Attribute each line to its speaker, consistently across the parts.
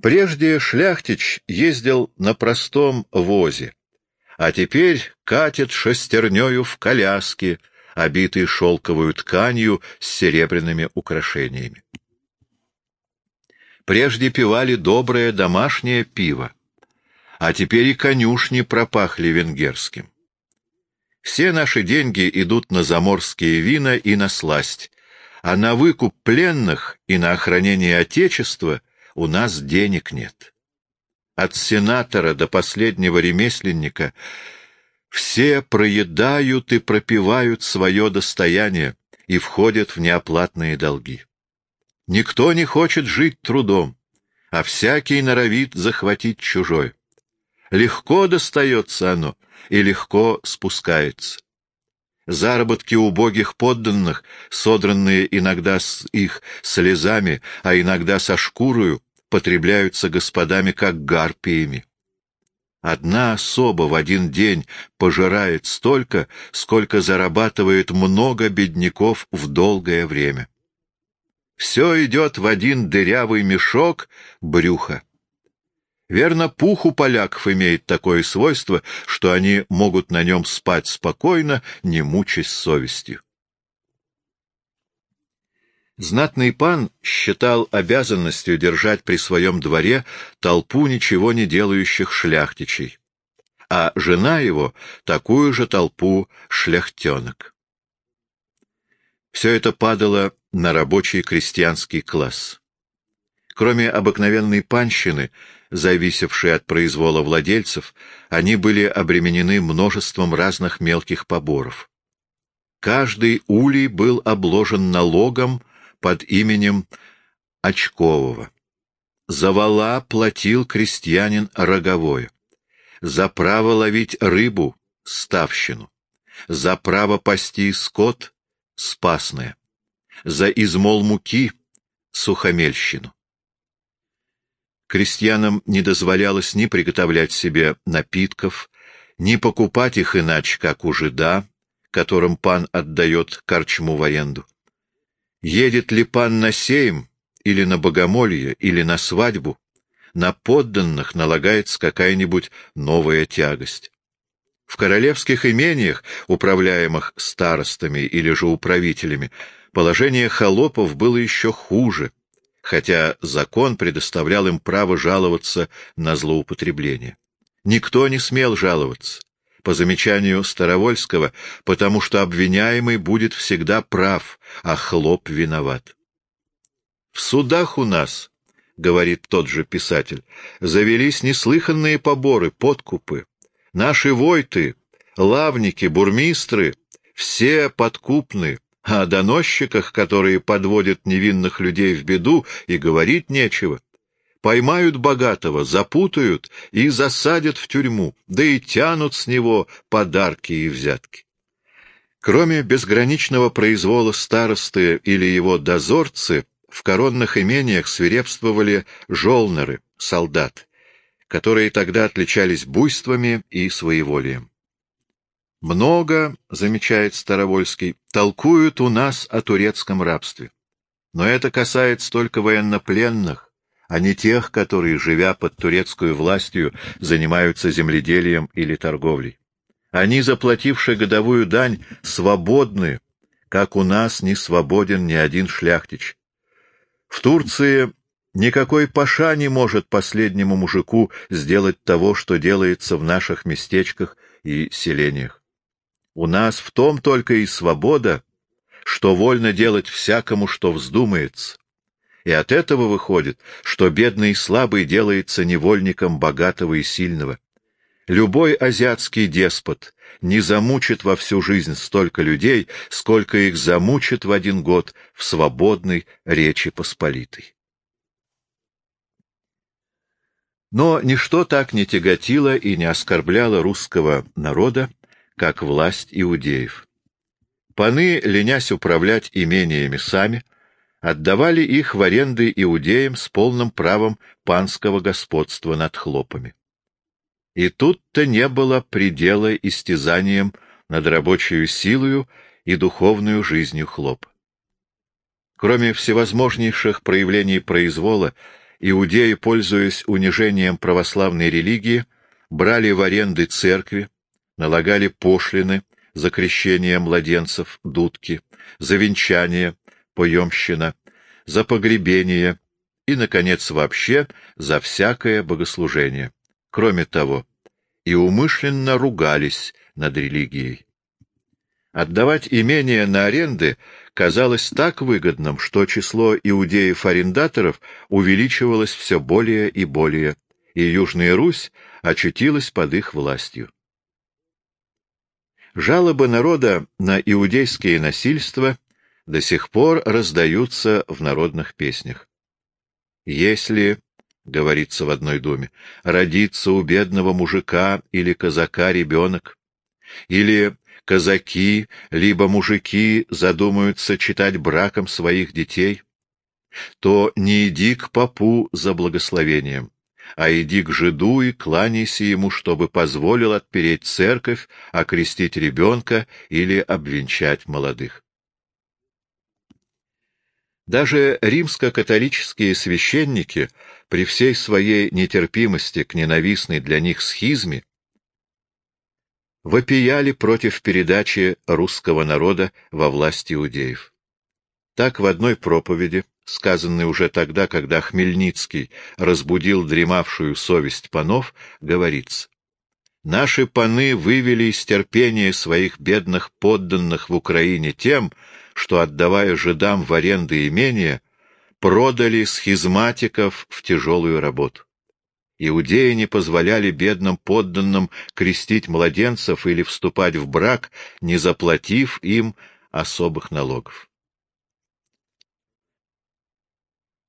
Speaker 1: Прежде шляхтич ездил на простом возе, а теперь катит шестернёю в коляске, обитой шелковую тканью с серебряными украшениями. Прежде пивали доброе домашнее пиво, а теперь и конюшни пропахли венгерским. Все наши деньги идут на заморские вина и на сласть, а на выкуп пленных и на охранение Отечества у нас денег нет. От сенатора до последнего ремесленника все проедают и пропивают свое достояние и входят в неоплатные долги. Никто не хочет жить трудом, а всякий норовит захватить чужой. Легко достается оно и легко спускается. Заработки убогих подданных, содранные иногда с их слезами, а иногда со шкурою, потребляются господами как гарпиями. Одна особа в один день пожирает столько, сколько зарабатывает много бедняков в долгое время. Все идет в один дырявый мешок брюха. Верно, пух у поляков имеет такое свойство, что они могут на нем спать спокойно, не мучаясь совестью. Знатный пан считал обязанностью держать при своем дворе толпу ничего не делающих шляхтичей, а жена его — такую же толпу шляхтенок. Все это падало на рабочий крестьянский класс. Кроме обыкновенной панщины, зависевшей от произвола владельцев, они были обременены множеством разных мелких поборов. Каждый улей был обложен налогом под именем Очкового. За вала платил крестьянин роговое. За право ловить рыбу — ставщину. За право пасти скот — спасное. За измол муки — сухомельщину. Крестьянам не дозволялось ни приготовлять себе напитков, ни покупать их иначе, как у жида, которым пан отдает корчму в аренду. Едет ли пан на сейм, или на богомолье, или на свадьбу, на подданных налагается какая-нибудь новая тягость. В королевских имениях, управляемых старостами или же управителями, положение холопов было еще хуже, хотя закон предоставлял им право жаловаться на злоупотребление. Никто не смел жаловаться по замечанию Старовольского, потому что обвиняемый будет всегда прав, а хлоп виноват. В судах у нас, — говорит тот же писатель, — завелись неслыханные поборы, подкупы. Наши войты, лавники, бурмистры — все подкупны, а о доносчиках, которые подводят невинных людей в беду, и говорить нечего поймают богатого, запутают и засадят в тюрьму, да и тянут с него подарки и взятки. Кроме безграничного произвола старосты или его дозорцы, в коронных имениях свирепствовали жолнеры, солдаты, которые тогда отличались буйствами и своеволием. Много, замечает Старовольский, толкуют у нас о турецком рабстве. Но это касается только военнопленных, а не тех, которые, живя под турецкую властью, занимаются земледелием или торговлей. Они, заплатившие годовую дань, свободны, как у нас не свободен ни один шляхтич. В Турции никакой паша не может последнему мужику сделать того, что делается в наших местечках и селениях. У нас в том только и свобода, что вольно делать всякому, что вздумается и от этого выходит, что бедный и слабый делается невольником богатого и сильного. Любой азиатский деспот не замучит во всю жизнь столько людей, сколько их замучит в один год в свободной Речи Посполитой. Но ничто так не тяготило и не оскорбляло русского народа, как власть иудеев. Паны, ленясь управлять имениями сами, отдавали их в аренды иудеям с полным правом панского господства над хлопами. И тут-то не было предела истязанием над рабочей силою и духовную жизнью хлоп. Кроме всевозможнейших проявлений произвола иудеи, пользуясь унижением православной религии, брали в аренды церкви, налагали пошлины за крещение младенцев, дудки, за венчание, поемщина, за погребение и, наконец, вообще за всякое богослужение. Кроме того, и умышленно ругались над религией. Отдавать имение на аренды казалось так выгодным, что число иудеев-арендаторов увеличивалось все более и более, и Южная Русь очутилась под их властью. Жалобы народа на иудейские насильства до сих пор раздаются в народных песнях. Если, говорится в одной доме, родится у бедного мужика или казака ребенок, или казаки, либо мужики задумаются читать браком своих детей, то не иди к попу за благословением, а иди к жиду и кланяйся ему, чтобы позволил отпереть церковь, окрестить ребенка или обвенчать молодых. Даже римско-католические священники, при всей своей нетерпимости к ненавистной для них схизме, вопияли против передачи русского народа во власть иудеев. Так в одной проповеди сказанный уже тогда, когда Хмельницкий разбудил дремавшую совесть панов, говорится. Наши паны вывели из терпения своих бедных подданных в Украине тем, что, отдавая жидам в аренды имения, продали схизматиков в тяжелую работу. Иудеи не позволяли бедным подданным крестить младенцев или вступать в брак, не заплатив им особых налогов.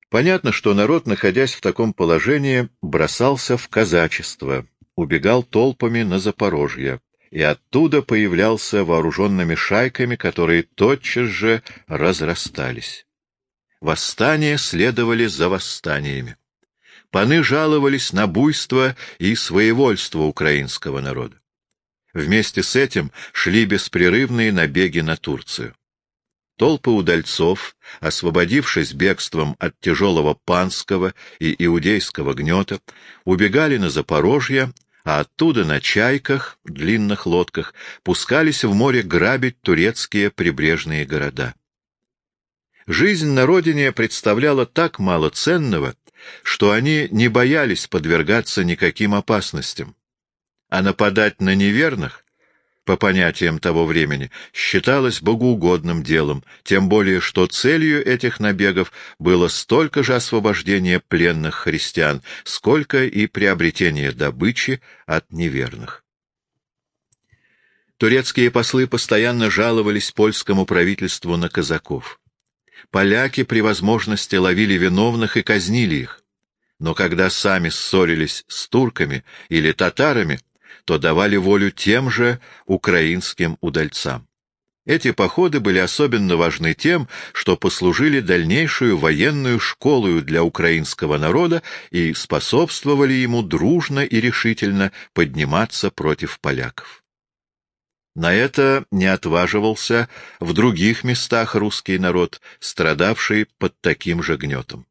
Speaker 1: Понятно, что народ, находясь в таком положении, бросался в казачество, убегал толпами на Запорожье, и оттуда появлялся вооруженными шайками, которые тотчас же разрастались. Восстания следовали за восстаниями. Паны жаловались на буйство и своевольство украинского народа. Вместе с этим шли беспрерывные набеги на Турцию. Толпы удальцов, освободившись бегством от тяжелого панского и иудейского гнета, убегали на Запорожье, а оттуда на чайках, длинных лодках, пускались в море грабить турецкие прибрежные города. Жизнь на родине представляла так мало ценного, что они не боялись подвергаться никаким опасностям, а нападать на неверных по понятиям того времени, считалось богоугодным делом, тем более что целью этих набегов было столько же освобождение пленных христиан, сколько и приобретение добычи от неверных. Турецкие послы постоянно жаловались польскому правительству на казаков. Поляки при возможности ловили виновных и казнили их. Но когда сами ссорились с турками или татарами, то давали волю тем же украинским удальцам. Эти походы были особенно важны тем, что послужили дальнейшую военную школою для украинского народа и способствовали ему дружно и решительно подниматься против поляков. На это не отваживался в других местах русский народ, страдавший под таким же гнетом.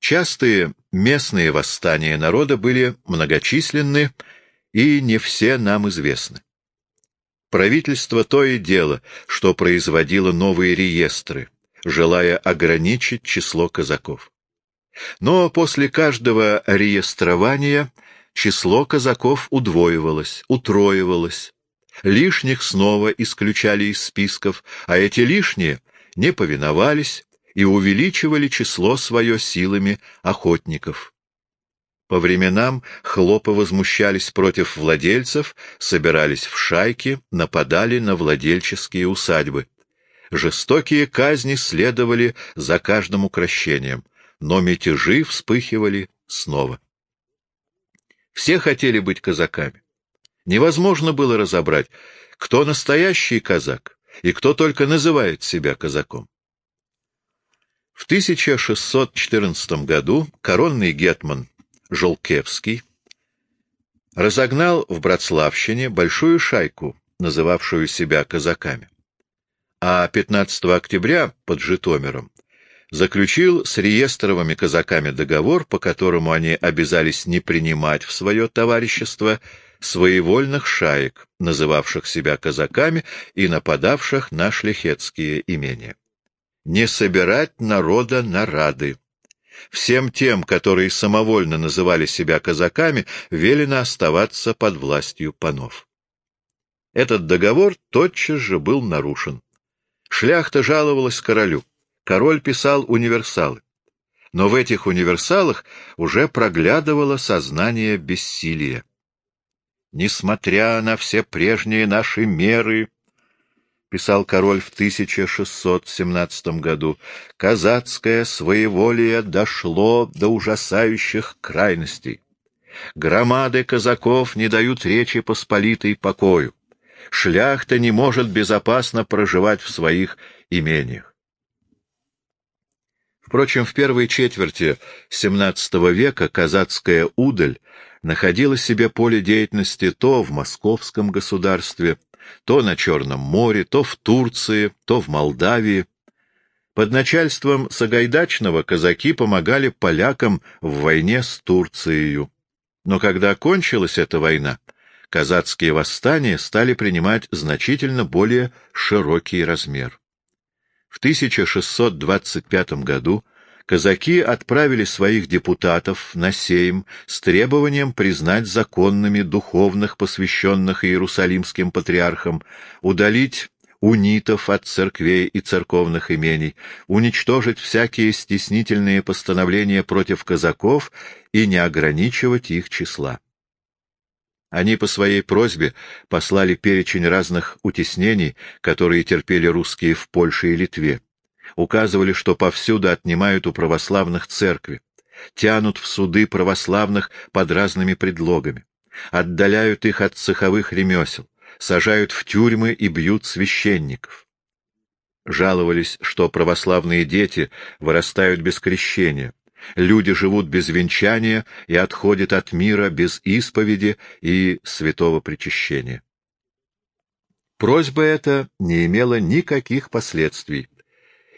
Speaker 1: Частые местные восстания народа были многочисленны и не все нам известны. Правительство то и дело, что производило новые реестры, желая ограничить число казаков. Но после каждого реестрования число казаков удвоивалось, утроивалось. Лишних снова исключали из списков, а эти лишние не повиновались, и увеличивали число свое силами охотников. По временам хлопы возмущались против владельцев, собирались в шайки, нападали на владельческие усадьбы. Жестокие казни следовали за каждым укращением, но мятежи вспыхивали снова. Все хотели быть казаками. Невозможно было разобрать, кто настоящий казак и кто только называет себя казаком. В 1614 году коронный гетман Жолкевский разогнал в Братславщине большую шайку, называвшую себя казаками. А 15 октября под Житомиром заключил с реестровыми казаками договор, по которому они обязались не принимать в свое товарищество своевольных шаек, называвших себя казаками и нападавших на шляхетские имения. Не собирать народа на рады. Всем тем, которые самовольно называли себя казаками, велено оставаться под властью панов. Этот договор тотчас же был нарушен. Шляхта жаловалась королю. Король писал универсалы. Но в этих универсалах уже проглядывало сознание бессилия. Несмотря на все прежние наши меры, писал король в 1617 году, казацкое своеволие дошло до ужасающих крайностей. Громады казаков не дают речи посполитой покою. Шляхта не может безопасно проживать в своих имениях. Впрочем, в первой четверти XVII века казацкая удаль находила себе поле деятельности то в московском государстве, то на Черном море, то в Турции, то в Молдавии. Под начальством Сагайдачного казаки помогали полякам в войне с Турцией. Но когда кончилась эта война, казацкие восстания стали принимать значительно более широкий размер. В 1625 году казаки отправили своих депутатов на Сейм с требованием признать законными духовных, посвященных Иерусалимским патриархам, удалить унитов от церквей и церковных имений, уничтожить всякие стеснительные постановления против казаков и не ограничивать их числа. Они по своей просьбе послали перечень разных утеснений, которые терпели русские в Польше и Литве указывали, что повсюду отнимают у православных церкви, тянут в суды православных под разными предлогами, отдаляют их от цеховых ремесел, сажают в тюрьмы и бьют священников. Жаловались, что православные дети вырастают без крещения, люди живут без венчания и отходят от мира без исповеди и святого причащения. Просьба эта не имела никаких последствий,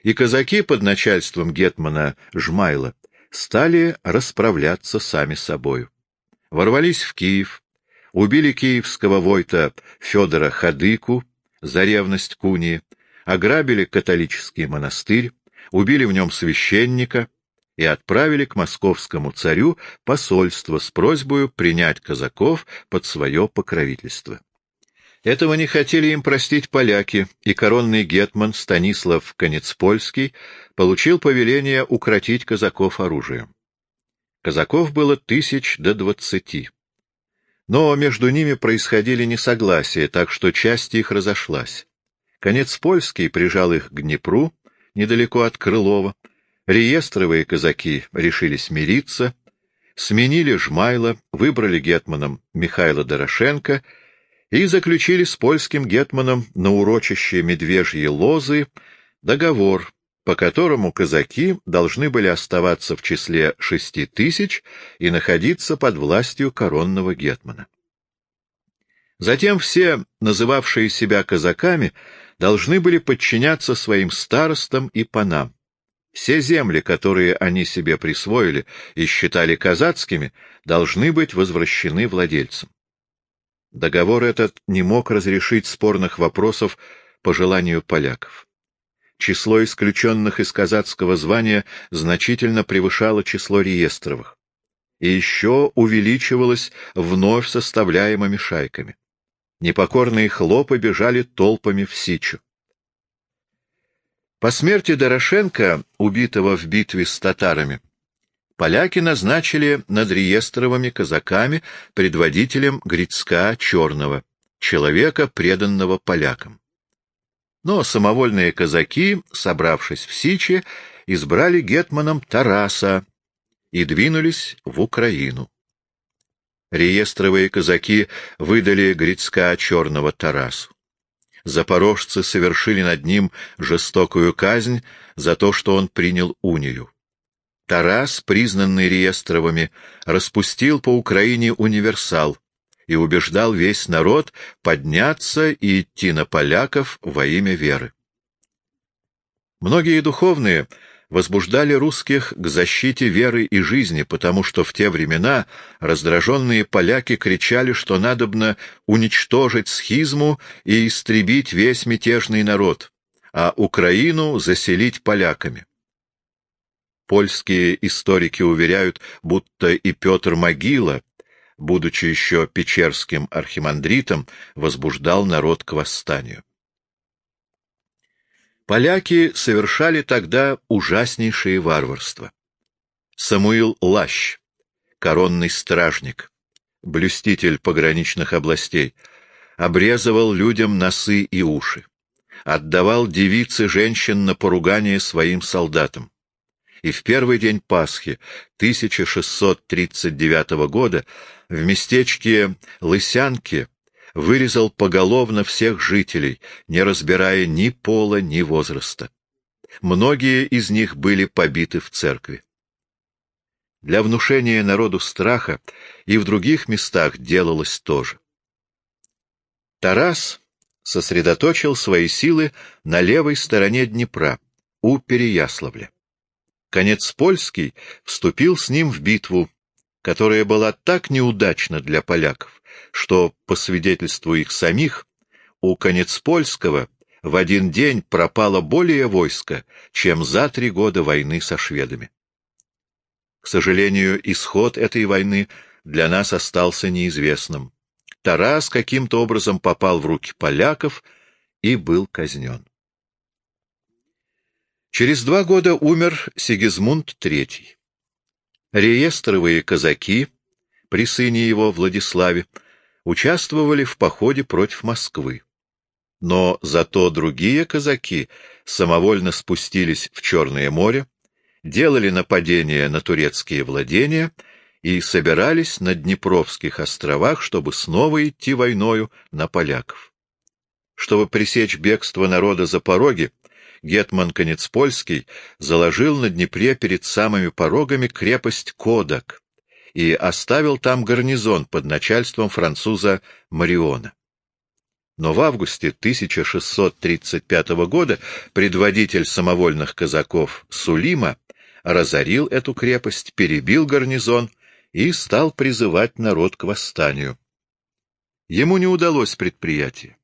Speaker 1: и казаки под начальством гетмана Жмайла стали расправляться сами собою. Ворвались в Киев, убили киевского войта Федора Хадыку за ревность кунии, ограбили католический монастырь, убили в нем священника и отправили к московскому царю посольство с просьбой принять казаков под свое покровительство. Этого не хотели им простить поляки, и коронный гетман Станислав Конецпольский получил повеление укротить казаков оружием. Казаков было тысяч до двадцати. Но между ними происходили несогласия, так что часть их разошлась. Конецпольский прижал их к Днепру, недалеко от Крылова. Реестровые казаки решили смириться, сменили Жмайла, выбрали гетманом Михаила Дорошенко — и заключили с польским гетманом на урочище Медвежьи Лозы договор, по которому казаки должны были оставаться в числе шести тысяч и находиться под властью коронного гетмана. Затем все, называвшие себя казаками, должны были подчиняться своим старостам и панам. Все земли, которые они себе присвоили и считали казацкими, должны быть возвращены владельцам. Договор этот не мог разрешить спорных вопросов по желанию поляков. Число исключенных из казацкого звания значительно превышало число реестровых и еще увеличивалось вновь составляемыми шайками. Непокорные хлопы бежали толпами в Сичу. По смерти Дорошенко, убитого в битве с татарами, поляки назначили над реестровыми казаками предводителем Грицка Черного, человека, преданного полякам. Но самовольные казаки, собравшись в Сичи, избрали гетманом Тараса и двинулись в Украину. Реестровые казаки выдали Грицка Черного Тарасу. Запорожцы совершили над ним жестокую казнь за то, что он принял унию. Тарас, признанный реестровыми, распустил по Украине универсал и убеждал весь народ подняться и идти на поляков во имя веры. Многие духовные возбуждали русских к защите веры и жизни, потому что в те времена раздраженные поляки кричали, что надобно уничтожить схизму и истребить весь мятежный народ, а Украину заселить поляками. Польские историки уверяют, будто и Петр Могила, будучи еще печерским архимандритом, возбуждал народ к восстанию. Поляки совершали тогда ужаснейшие варварства. Самуил Лащ, коронный стражник, блюститель пограничных областей, обрезывал людям носы и уши, отдавал девицы женщин на поругание своим солдатам. И в первый день Пасхи 1639 года в местечке Лысянки вырезал поголовно всех жителей, не разбирая ни пола, ни возраста. Многие из них были побиты в церкви. Для внушения народу страха и в других местах делалось то же. Тарас сосредоточил свои силы на левой стороне Днепра, у Переяславля. Конец Польский вступил с ним в битву, которая была так неудачна для поляков, что, по свидетельству их самих, у Конецпольского в один день пропало более войска, чем за три года войны со шведами. К сожалению, исход этой войны для нас остался неизвестным. Тарас каким-то образом попал в руки поляков и был казнен. Через два года умер Сигизмунд III. Реестровые казаки при сыне его Владиславе участвовали в походе против Москвы. Но зато другие казаки самовольно спустились в Черное море, делали нападения на турецкие владения и собирались на Днепровских островах, чтобы снова идти войною на поляков. Чтобы пресечь бегство народа за пороги, Гетман Конецпольский заложил на Днепре перед самыми порогами крепость Кодак, и оставил там гарнизон под начальством француза Мариона. Но в августе 1635 года предводитель самовольных казаков Сулима разорил эту крепость, перебил гарнизон и стал призывать народ к восстанию. Ему не удалось предприятие.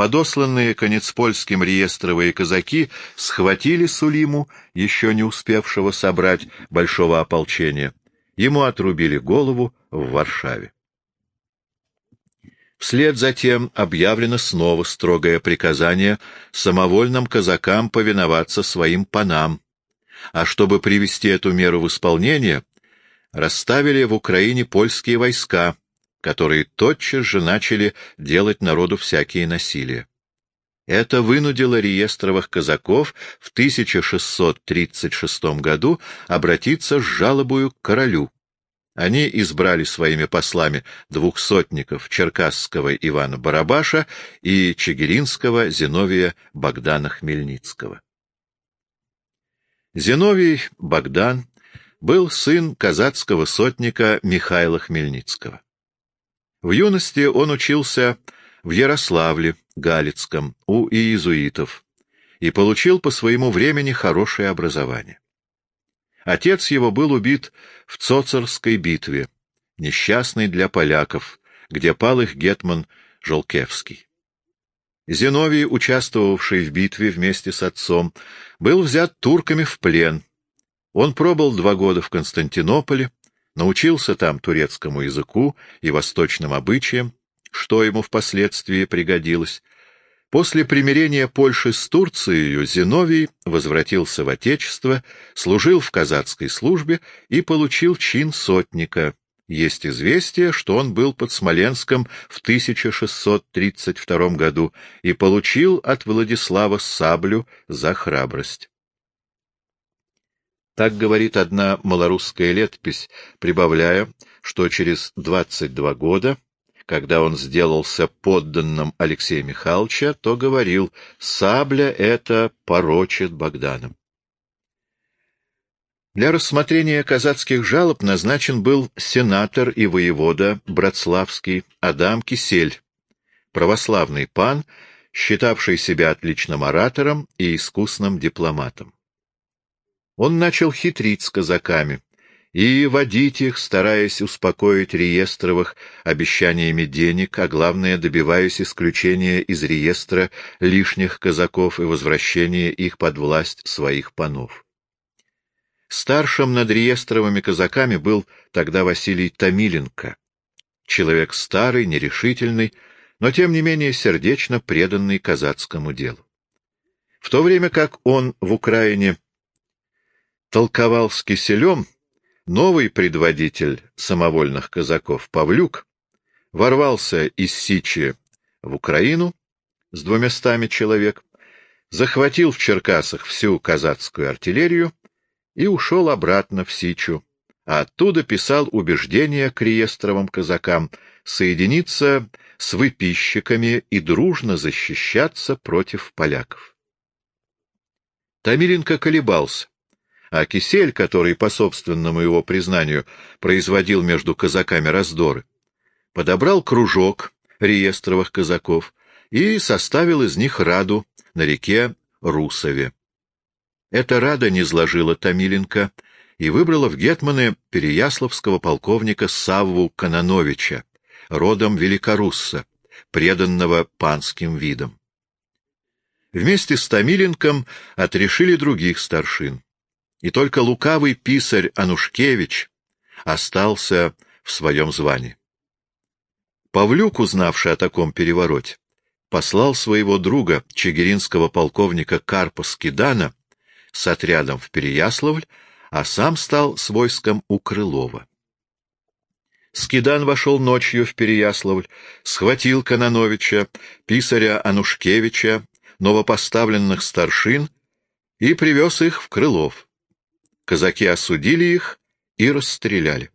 Speaker 1: Подосланные конецпольским реестровые казаки схватили Сулиму, еще не успевшего собрать большого ополчения, Ему отрубили голову в Варшаве. Вслед за тем объявлено снова строгое приказание самовольным казакам повиноваться своим панам, а чтобы привести эту меру в исполнение, расставили в Украине польские войска, которые тотчас же начали делать народу всякие насилия. Это вынудило реестровых казаков в 1636 году обратиться с жалобою к королю. Они избрали своими послами двухсотников черкасского Ивана Барабаша и чигиринского Зиновия Богдана Хмельницкого. Зиновий Богдан был сын казацкого сотника Михаила Хмельницкого. В юности он учился в Ярославле, Галицком, у иезуитов, и получил по своему времени хорошее образование. Отец его был убит в Цоцерской битве, несчастной для поляков, где пал их гетман Жолкевский. Зиновий, участвовавший в битве вместе с отцом, был взят турками в плен. Он пробыл два года в Константинополе, научился там турецкому языку и восточным обычаям, что ему впоследствии пригодилось. После примирения Польши с Турцией Зиновий возвратился в Отечество, служил в казацкой службе и получил чин сотника. Есть известие, что он был под Смоленском в 1632 году и получил от Владислава саблю за храбрость. Так говорит одна малорусская летопись, прибавляя, что через 22 года когда он сделался подданным Алексея Михайловича, то говорил «Сабля это порочит Богданом». Для рассмотрения казацких жалоб назначен был сенатор и воевода Братславский Адам Кисель, православный пан, считавший себя отличным оратором и искусным дипломатом. Он начал хитрить с казаками и водить их, стараясь успокоить реестровых обещаниями денег, а главное, добиваясь исключения из реестра лишних казаков и возвращения их под власть своих панов. Старшим над реестровыми казаками был тогда Василий Томиленко, человек старый, нерешительный, но тем не менее сердечно преданный казацкому делу. В то время как он в Украине толковал с Киселем, новый предводитель самовольных казаков Павлюк ворвался из Сичи в Украину с двумястами человек, захватил в Черкасах всю казацкую артиллерию и ушел обратно в Сичу, а оттуда писал убеждения к реестровым казакам соединиться с выписчиками и дружно защищаться против поляков. Томиленко колебался, а Кисель, который, по собственному его признанию, производил между казаками раздоры, подобрал кружок реестровых казаков и составил из них раду на реке Русове. Эта рада не сложила Томиленко и выбрала в гетманы переяславского полковника Савву Канановича, родом Великорусса, преданного панским видам. Вместе с Томиленком отрешили других старшин, и только лукавый писарь Анушкевич остался в своем звании. Павлюк, узнавший о таком перевороте, послал своего друга, чигиринского полковника Карпа Скидана, с отрядом в Переяславль, а сам стал с войском у Крылова. Скидан вошел ночью в Переяславль, схватил Кононовича, писаря Анушкевича, новопоставленных старшин и привез их в Крылов. Казаки осудили их и расстреляли.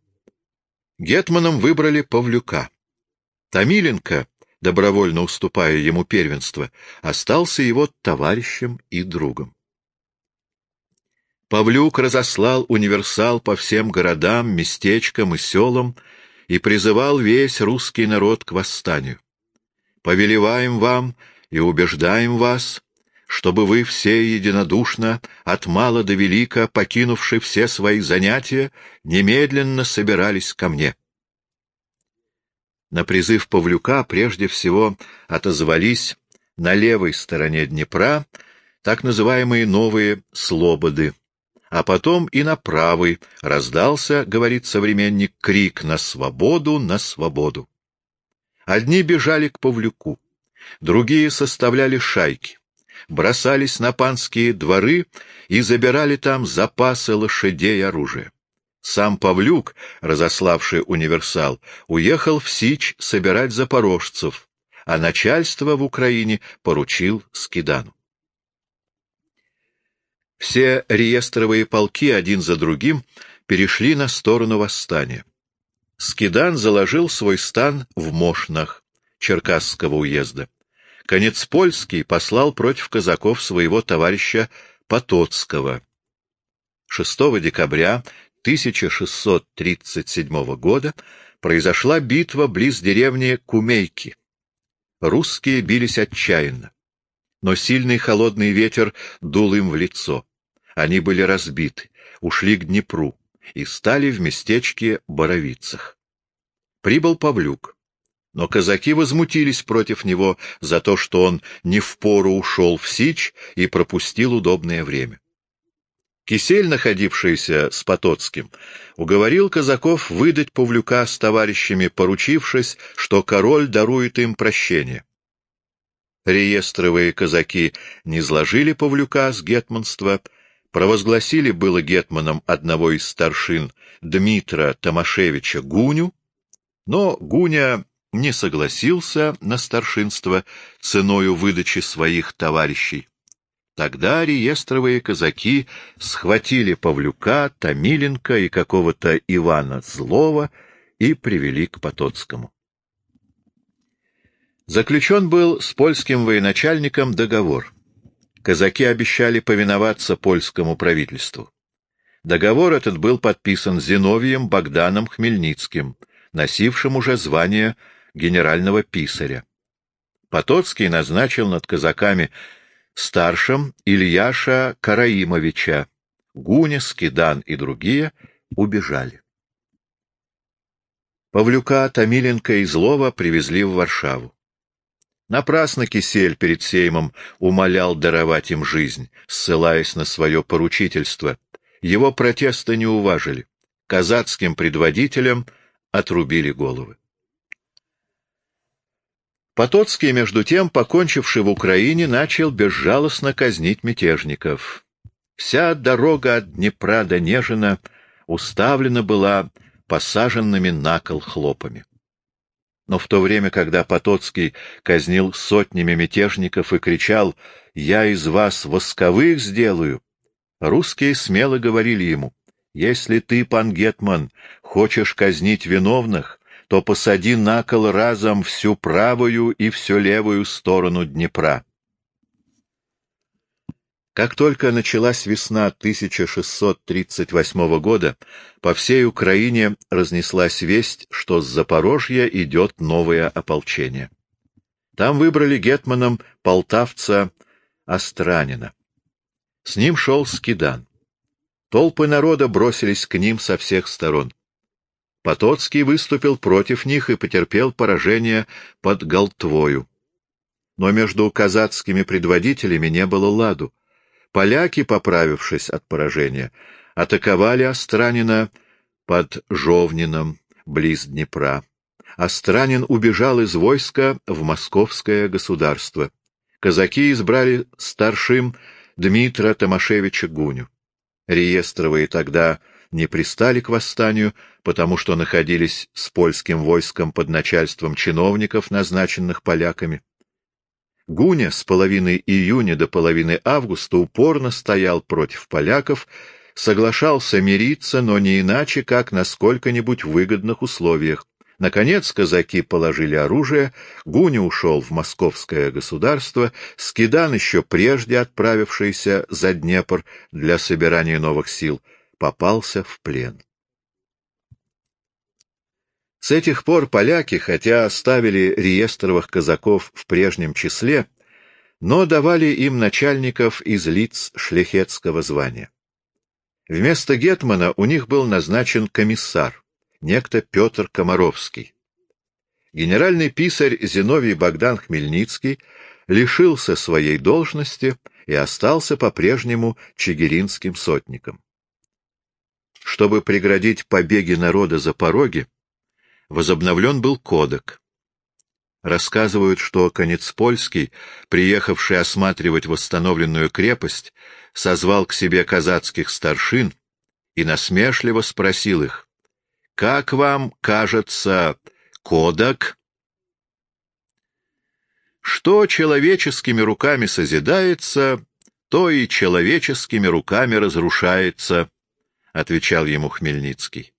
Speaker 1: Гетманом выбрали Павлюка. Томиленко, добровольно уступая ему первенство, остался его товарищем и другом. Павлюк разослал универсал по всем городам, местечкам и селам и призывал весь русский народ к восстанию. «Повелеваем вам и убеждаем вас, чтобы вы все единодушно, от мала до велика, покинувши все свои занятия, немедленно собирались ко мне». На призыв Павлюка прежде всего отозвались на левой стороне Днепра так называемые новые «слободы», а потом и на правый раздался, говорит современник, крик «На свободу! На свободу!». Одни бежали к Павлюку, другие составляли шайки, бросались на панские дворы и забирали там запасы лошадей и оружия. Сам Павлюк, разославший универсал, уехал в Сич собирать запорожцев, а начальство в Украине поручил Скидану. Все реестровые полки один за другим перешли на сторону восстания. Скидан заложил свой стан в Мошнах Черкасского уезда. Конец Польский послал против казаков своего товарища Потоцкого. 6 декабря 1637 года произошла битва близ деревни Кумейки. Русские бились отчаянно но сильный холодный ветер дул им в лицо. Они были разбиты, ушли к Днепру и стали в местечке Боровицах. Прибыл Павлюк, но казаки возмутились против него за то, что он не впору ушел в Сич и пропустил удобное время. Кисель, находившийся с Потоцким, уговорил казаков выдать Павлюка с товарищами, поручившись, что король дарует им прощение реестровые казаки не сложили Павлюка с гетманства, провозгласили было гетманом одного из старшин Дмитра Томашевича Гуню, но Гуня не согласился на старшинство ценою выдачи своих товарищей. Тогда реестровые казаки схватили Павлюка, Томиленко и какого-то Ивана Злого и привели к Потоцкому. Заключен был с польским военачальником договор. Казаки обещали повиноваться польскому правительству. Договор этот был подписан Зиновием Богданом Хмельницким, носившим уже звание генерального писаря. Потоцкий назначил над казаками старшим Ильяша Караимовича, Гуня, Скидан и другие убежали. Павлюка, Томиленко и Злова привезли в Варшаву. Напрасно Кисель перед Сеймом умолял даровать им жизнь, ссылаясь на свое поручительство. Его протесты не уважили. Казацким предводителям отрубили головы. Потоцкий, между тем, покончивший в Украине, начал безжалостно казнить мятежников. Вся дорога от Днепра до Нежина уставлена была посаженными на кол хлопами. Но в то время, когда Потоцкий казнил сотнями мятежников и кричал «Я из вас восковых сделаю», русские смело говорили ему «Если ты, пан Гетман, хочешь казнить виновных, то посади на кол разом всю правую и всю левую сторону Днепра». Как только началась весна 1638 года, по всей Украине разнеслась весть, что с Запорожья идет новое ополчение. Там выбрали гетманом полтавца Остранина. С ним шел Скидан. Толпы народа бросились к ним со всех сторон. Потоцкий выступил против них и потерпел поражение под Голтвою. Но между казацкими предводителями не было ладу. Поляки, поправившись от поражения, атаковали Остранина под Жовнином, близ Днепра. Остранин убежал из войска в московское государство. Казаки избрали старшим Дмитра Томашевича Гуню. Реестровые тогда не пристали к восстанию, потому что находились с польским войском под начальством чиновников, назначенных поляками. Гуня с половины июня до половины августа упорно стоял против поляков, соглашался мириться, но не иначе, как на сколько-нибудь выгодных условиях. Наконец казаки положили оружие, Гуня ушел в московское государство, Скидан, еще прежде отправившийся за Днепр для собирания новых сил, попался в плен. С этих пор поляки, хотя оставили реестровых казаков в прежнем числе, но давали им начальников из лиц шляхетского звания. Вместо Гетмана у них был назначен комиссар, некто Петр Комаровский. Генеральный писарь Зиновий Богдан Хмельницкий лишился своей должности и остался по-прежнему чигиринским сотником. Чтобы преградить побеги народа за пороги, возобновлен был кодек. Рассказывают, что Конецпольский, приехавший осматривать восстановленную крепость, созвал к себе казацких старшин и насмешливо спросил их, «Как вам кажется кодек?» Что человеческими руками созидается, то и человеческими руками разрушается, — отвечал ему Хмельницкий.